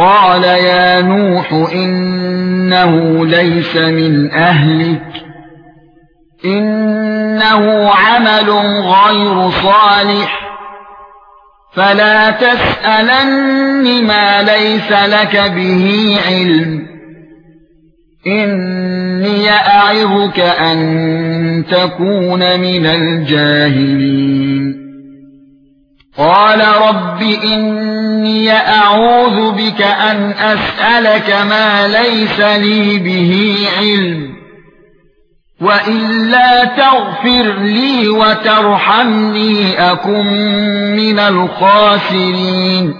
قال يا نوح انه ليس من اهلك انه عمل غير صالح فلا تسالني ما ليس لك به علم اني اعظك ان تكون من الجاهلين قال رب إني أعوذ بك أن أسألك ما ليس لي به علم وإلا تغفر لي وترحمني أكن من الخاسرين.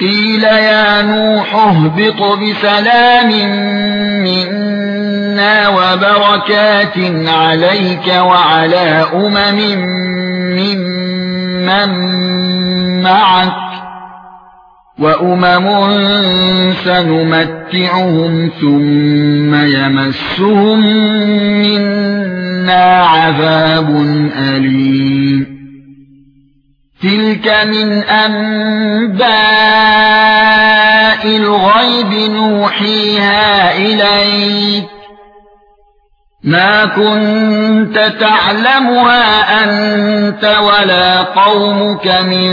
قيل يا نوح اهبط بسلام منا وبركات عليك وعلى أمم ممن معك وأمم سنمتعهم ثم يمسهم منا عذاب أليم. تلك من أنباء الغيب نوحيها إليك. ما كنت تعلمها انت ولا قومك من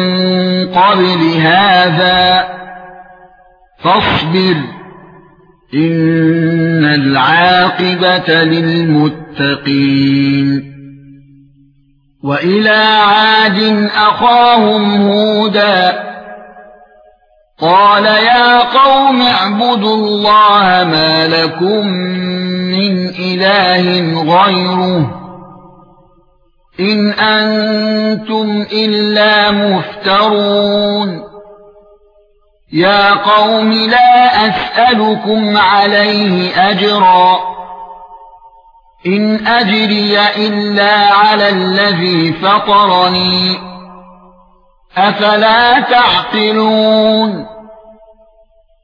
قبل هذا فاصبر ان العاقبه للمتقين والى عاد اخاهم هودا قال يا قوم اعبدوا الله ما لكم من اله غيره ان أنتم الا مفترون يا قوم لا اسالكم عليه اجرا ان اجري الا على الذي فطرني افلا تعقلون